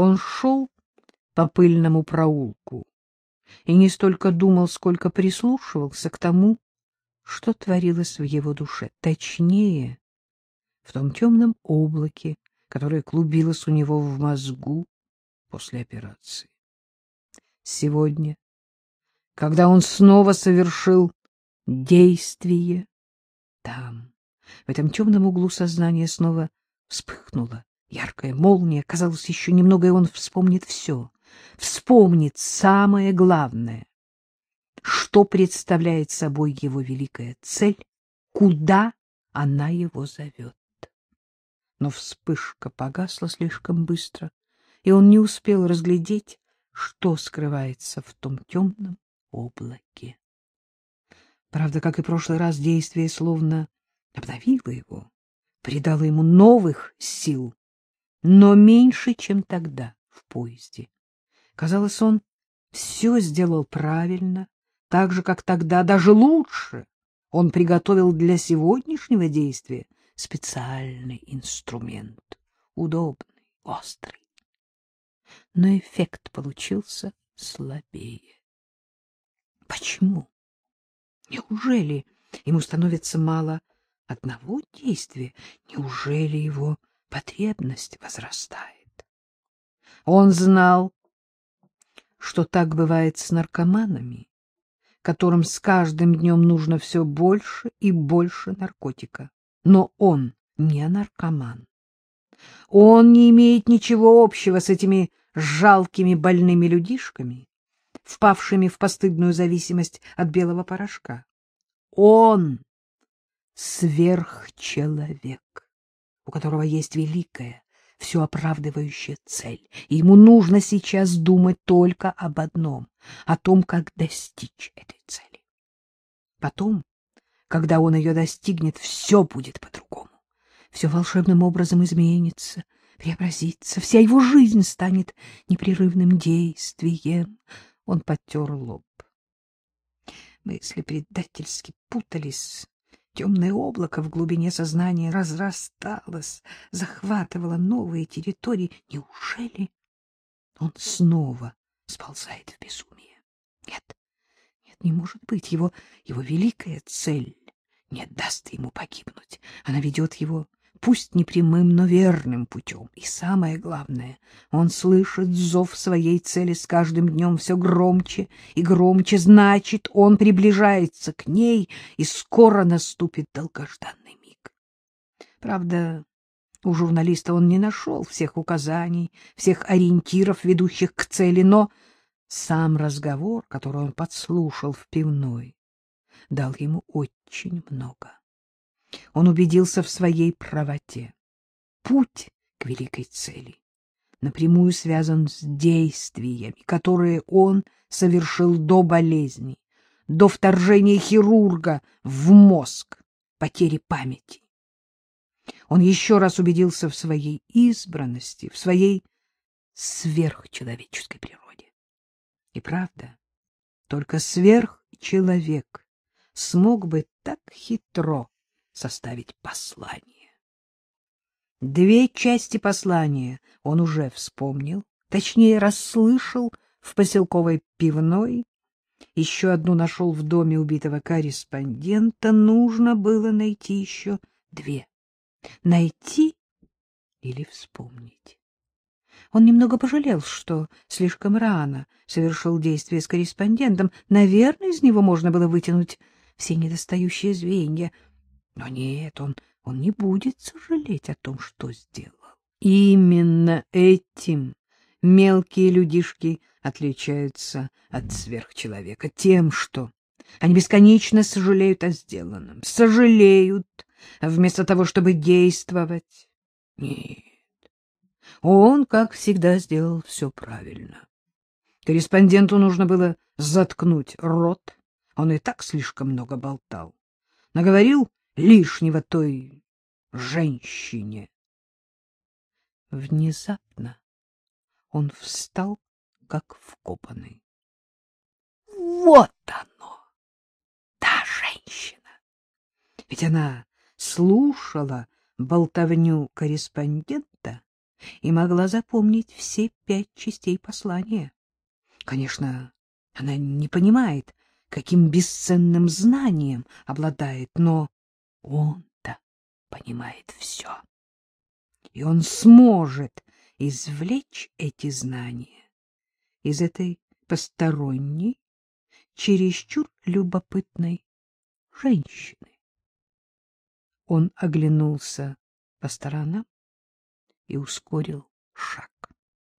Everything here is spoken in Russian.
Он шел по пыльному проулку и не столько думал, сколько прислушивался к тому, что творилось в его душе, точнее, в том темном облаке, которое клубилось у него в мозгу после операции. Сегодня, когда он снова совершил действие, там, в этом темном углу сознания снова вспыхнула яркая молния. Казалось, еще немного, и он вспомнит все. Вспомнит самое главное. Что представляет собой его великая цель, куда она его зовет. Но вспышка погасла слишком быстро, и он не успел разглядеть, что скрывается в том темном облаке. Правда, как и в прошлый раз, действие словно обновило его, придало ему новых сил, но меньше, чем тогда в поезде. Казалось, он все сделал правильно, так же, как тогда, даже лучше. Он приготовил для сегодняшнего действия специальный инструмент, удобный, острый. Но эффект получился слабее. Почему? Неужели ему становится мало одного действия? Неужели его потребность возрастает? Он знал, что так бывает с наркоманами, которым с каждым днем нужно все больше и больше наркотика. Но он не наркоман. Он не имеет ничего общего с этими жалкими больными людишками, впавшими в постыдную зависимость от белого порошка. Он сверхчеловек, у которого есть великая, все оправдывающая цель, и ему нужно сейчас думать только об одном — о том, как достичь этой цели. Потом, когда он ее достигнет, все будет по-другому. Все волшебным образом изменится, преобразится, вся его жизнь станет непрерывным действием. Он потер лоб. Мысли предательски путались, Темное облако в глубине сознания разрасталось, захватывало новые территории. Неужели он снова сползает в безумие? Нет, нет, не может быть. Его, его великая цель не даст ему погибнуть. Она ведет его пусть не прямым, но верным путем. И самое главное, он слышит зов своей цели с каждым днем все громче и громче. Значит, он приближается к ней, и скоро наступит долгожданный миг. Правда, у журналиста он не нашел всех указаний, всех ориентиров, ведущих к цели, но сам разговор, который он подслушал в пивной, дал ему очень много. Он убедился в своей правоте. Путь к великой цели напрямую связан с действиями, которые он совершил до болезни, до вторжения хирурга в мозг, потери памяти. Он еще раз убедился в своей избранности, в своей сверхчеловеческой природе. И правда, только сверхчеловек смог бы так хитро составить послание. Две части послания он уже вспомнил, точнее, расслышал в поселковой пивной, еще одну нашел в доме убитого корреспондента, нужно было найти еще две. Найти или вспомнить. Он немного пожалел, что слишком рано совершил действие с корреспондентом. Наверное, из него можно было вытянуть все недостающие звенья — но нет, он, он не будет сожалеть о том, что сделал. Именно этим мелкие людишки отличаются от сверхчеловека. Тем, что они бесконечно сожалеют о сделанном. Сожалеют, вместо того, чтобы действовать. Нет, он, как всегда, сделал все правильно. Корреспонденту нужно было заткнуть рот. Он и так слишком много болтал. Наговорил лишнего той женщине. Внезапно он встал, как вкопанный. Вот оно, та женщина. Ведь она слушала болтовню корреспондента и могла запомнить все пять частей послания. Конечно, она не понимает, каким бесценным знанием обладает, но он-то понимает все. И он сможет извлечь эти знания из этой посторонней, чересчур любопытной женщины. Он оглянулся по сторонам и ускорил шаг.